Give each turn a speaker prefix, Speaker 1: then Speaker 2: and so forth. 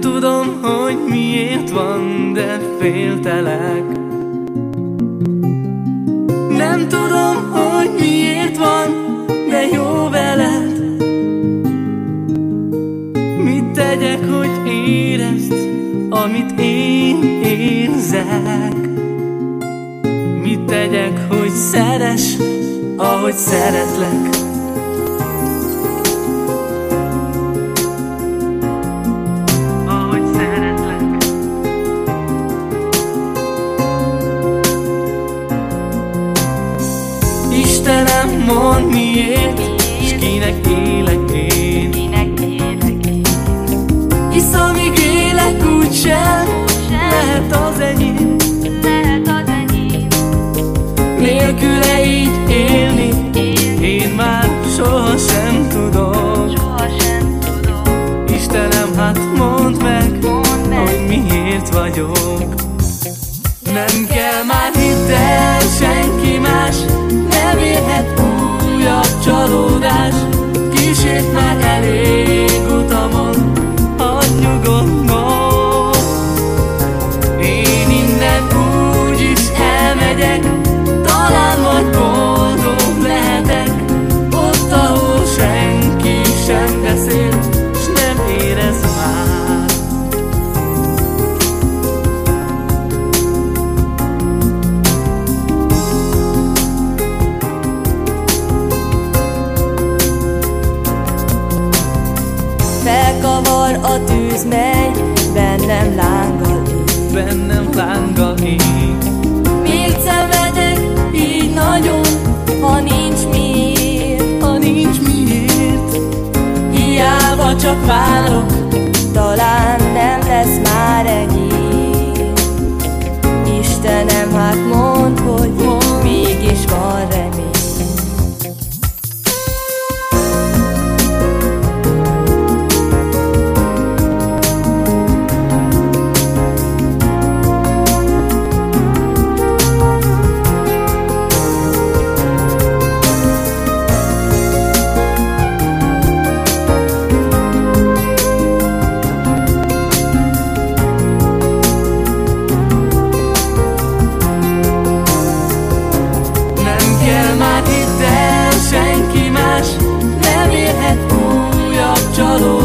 Speaker 1: tudom, hogy miért van, de féltelek. Nem tudom, hogy miért van, de jó veled. Mit tegyek, hogy érezd, amit én érzek? Mit tegyek, hogy szeres, ahogy szeretlek Istenem, mond miért, és kinek élek én. Hisz amíg élek úgysem lehet az enyém. Nélküle így élni, én már sohasem tudom. Istenem, hát mondd meg, hogy miért vagyok csalódás Kísért már elég utamon Hadd nyugodnom Én innen úgy is elmegyek Talán majd boldog lehetek. Ott, ahol senki sem beszél
Speaker 2: a tűz, mely bennem lánggal ég
Speaker 1: Bennem lánga ég
Speaker 2: Miért szenvedek így nagyon, ha nincs miért?
Speaker 1: Ha nincs miért.
Speaker 2: Hiába csak várok, talán nem lesz már Charlotte.